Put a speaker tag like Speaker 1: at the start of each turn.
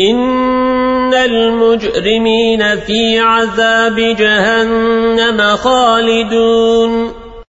Speaker 1: إن المجرمين في عذاب جهنم خالدون